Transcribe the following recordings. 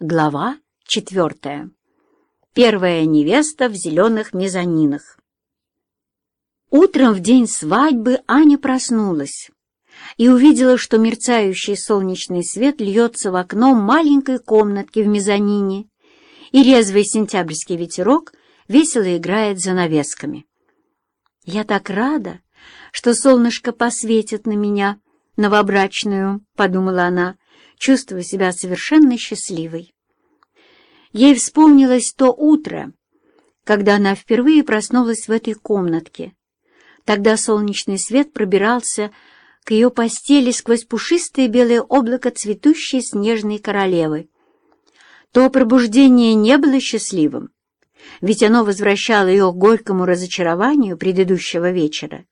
Глава четвертая. Первая невеста в зеленых мезонинах. Утром в день свадьбы Аня проснулась и увидела, что мерцающий солнечный свет льется в окно маленькой комнатки в мезонине, и резвый сентябрьский ветерок весело играет за навесками. «Я так рада, что солнышко посветит на меня, новобрачную», — подумала она, — чувствуя себя совершенно счастливой. Ей вспомнилось то утро, когда она впервые проснулась в этой комнатке. Тогда солнечный свет пробирался к ее постели сквозь пушистое белое облако цветущей снежной королевы. То пробуждение не было счастливым, ведь оно возвращало ее к горькому разочарованию предыдущего вечера.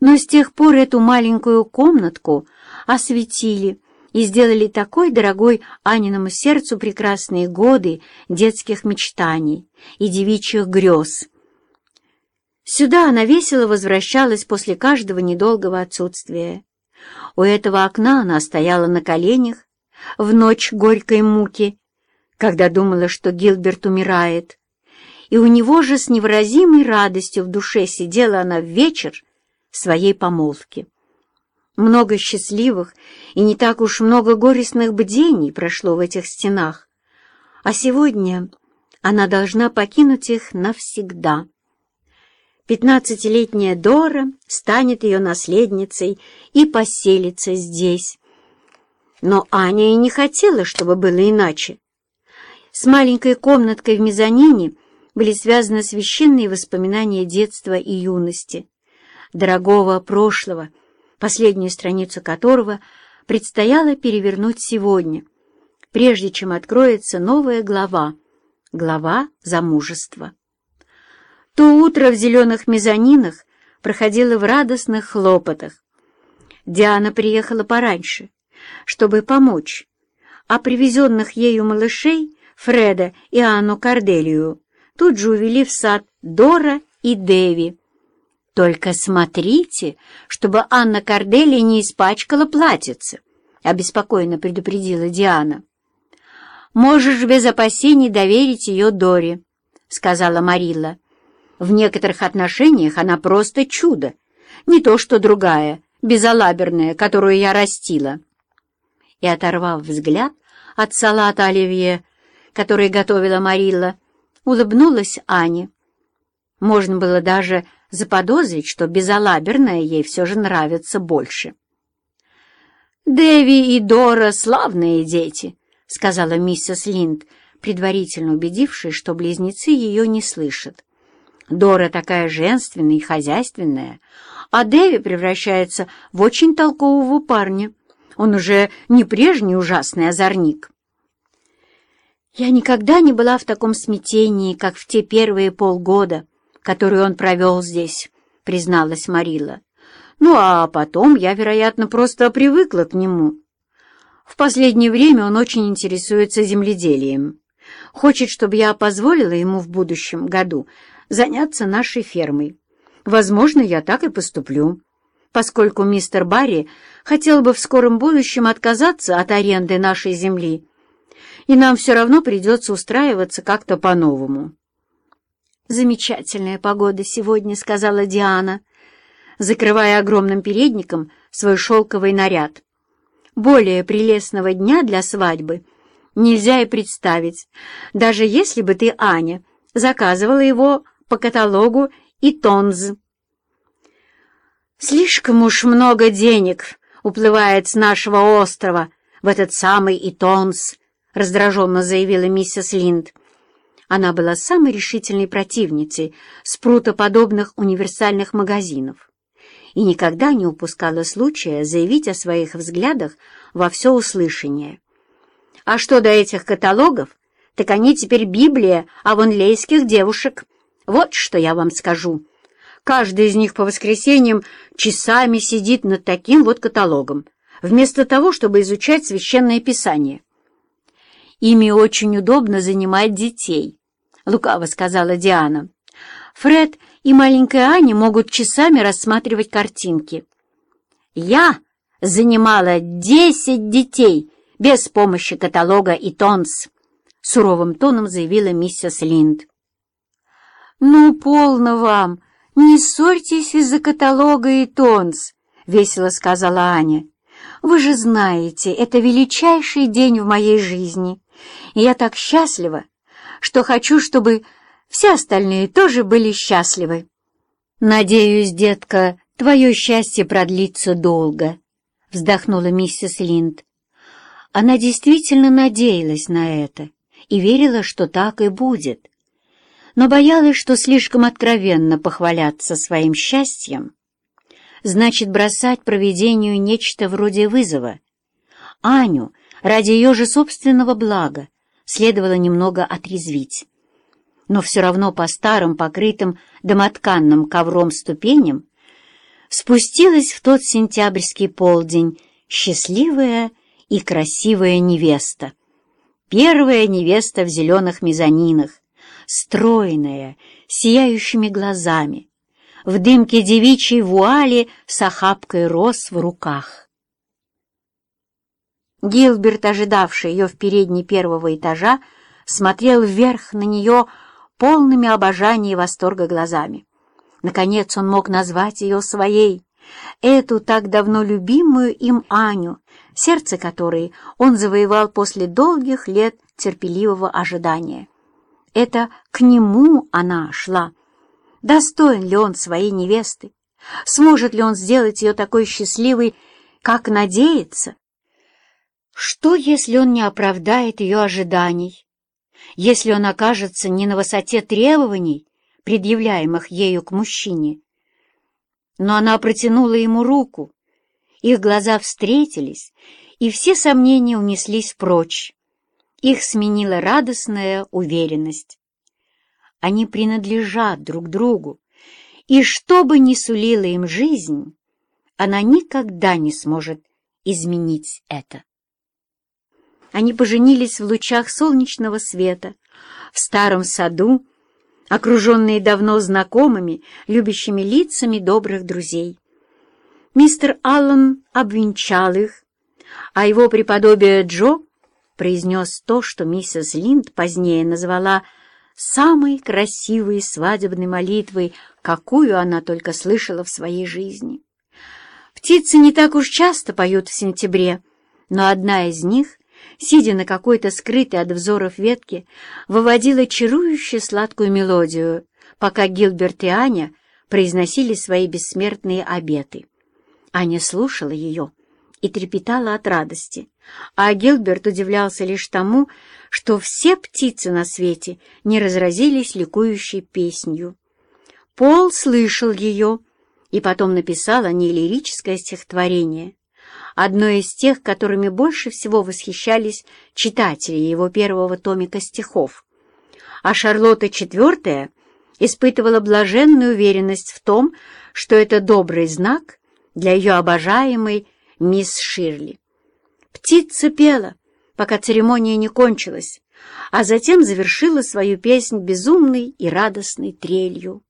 Но с тех пор эту маленькую комнатку осветили, и сделали такой дорогой Аниному сердцу прекрасные годы детских мечтаний и девичьих грез. Сюда она весело возвращалась после каждого недолгого отсутствия. У этого окна она стояла на коленях в ночь горькой муки, когда думала, что Гилберт умирает. И у него же с невыразимой радостью в душе сидела она в вечер своей помолвки. Много счастливых и не так уж много горестных бдений прошло в этих стенах, а сегодня она должна покинуть их навсегда. Пятнадцатилетняя Дора станет ее наследницей и поселится здесь. Но Аня и не хотела, чтобы было иначе. С маленькой комнаткой в мезонине были связаны священные воспоминания детства и юности, дорогого прошлого — последнюю страницу которого предстояло перевернуть сегодня, прежде чем откроется новая глава, глава замужества. То утро в зеленых мезонинах проходило в радостных хлопотах. Диана приехала пораньше, чтобы помочь, а привезенных ею малышей Фреда и Анну Корделию тут же увели в сад Дора и Деви. «Только смотрите, чтобы Анна Кордели не испачкала платьице», — обеспокоенно предупредила Диана. «Можешь без опасений доверить ее Доре», — сказала Марилла. «В некоторых отношениях она просто чудо, не то что другая, безалаберная, которую я растила». И, оторвав взгляд от салата оливье, который готовила Марилла, улыбнулась Ане. Можно было даже заподозрить, что безалаберная ей все же нравится больше. «Дэви и Дора — славные дети», — сказала миссис Линд, предварительно убедившись, что близнецы ее не слышат. Дора такая женственная и хозяйственная, а Дэви превращается в очень толкового парня. Он уже не прежний ужасный озорник. Я никогда не была в таком смятении, как в те первые полгода, которую он провел здесь», — призналась Марила. «Ну, а потом я, вероятно, просто привыкла к нему. В последнее время он очень интересуется земледелием. Хочет, чтобы я позволила ему в будущем году заняться нашей фермой. Возможно, я так и поступлю, поскольку мистер Барри хотел бы в скором будущем отказаться от аренды нашей земли, и нам все равно придется устраиваться как-то по-новому». «Замечательная погода сегодня», — сказала Диана, закрывая огромным передником свой шелковый наряд. «Более прелестного дня для свадьбы нельзя и представить, даже если бы ты, Аня, заказывала его по каталогу Итонз». «Слишком уж много денег уплывает с нашего острова в этот самый Итонз», — раздраженно заявила миссис Линд. Она была самой решительной противницей спрутоподобных универсальных магазинов и никогда не упускала случая заявить о своих взглядах во всеуслышание. А что до этих каталогов, так они теперь Библия авонлейских девушек. Вот что я вам скажу. Каждый из них по воскресеньям часами сидит над таким вот каталогом, вместо того, чтобы изучать священное писание. Ими очень удобно занимать детей, лукаво сказала Диана. Фред и маленькая Аня могут часами рассматривать картинки. Я занимала десять детей, без помощи каталога и тонс», — суровым тоном заявила миссис Линд. «Ну, полно вам! Не ссорьтесь из-за каталога и тонс!» — весело сказала Аня. «Вы же знаете, это величайший день в моей жизни, и я так счастлива, что хочу, чтобы все остальные тоже были счастливы». «Надеюсь, детка, твое счастье продлится долго», — вздохнула миссис Линд. Она действительно надеялась на это и верила, что так и будет, но боялась, что слишком откровенно похваляться своим счастьем значит бросать проведению нечто вроде вызова. Аню ради ее же собственного блага следовало немного отрезвить. Но все равно по старым покрытым домотканным ковром ступеням спустилась в тот сентябрьский полдень счастливая и красивая невеста. Первая невеста в зеленых мезонинах, стройная, сияющими глазами, в дымке девичьей вуали с охапкой роз в руках. Гилберт, ожидавший ее в передней первого этажа, смотрел вверх на нее полными обожания и восторга глазами. Наконец он мог назвать ее своей, эту так давно любимую им Аню, сердце которой он завоевал после долгих лет терпеливого ожидания. Это к нему она шла. Достоин ли он своей невесты? Сможет ли он сделать ее такой счастливой, как надеется? Что, если он не оправдает ее ожиданий? Если он окажется не на высоте требований, предъявляемых ею к мужчине? Но она протянула ему руку, их глаза встретились, и все сомнения унеслись прочь. Их сменила радостная уверенность. Они принадлежат друг другу, и что бы ни сулила им жизнь, она никогда не сможет изменить это. Они поженились в лучах солнечного света, в старом саду, окруженные давно знакомыми, любящими лицами добрых друзей. Мистер Аллан обвенчал их, а его преподобие Джо произнес то, что миссис Линд позднее назвала самой красивой свадебной молитвой, какую она только слышала в своей жизни. Птицы не так уж часто поют в сентябре, но одна из них, сидя на какой-то скрытой от взоров ветке, выводила чарующую сладкую мелодию, пока Гилберт и Аня произносили свои бессмертные обеты. Аня слушала ее и трепетала от радости, а Гилберт удивлялся лишь тому, что все птицы на свете не разразились ликующей песнью. Пол слышал ее и потом написал о ней лирическое стихотворение, одно из тех, которыми больше всего восхищались читатели его первого томика стихов. А Шарлотта IV испытывала блаженную уверенность в том, что это добрый знак для ее обожаемой мисс Ширли. Птица пела, пока церемония не кончилась, а затем завершила свою песнь безумной и радостной трелью.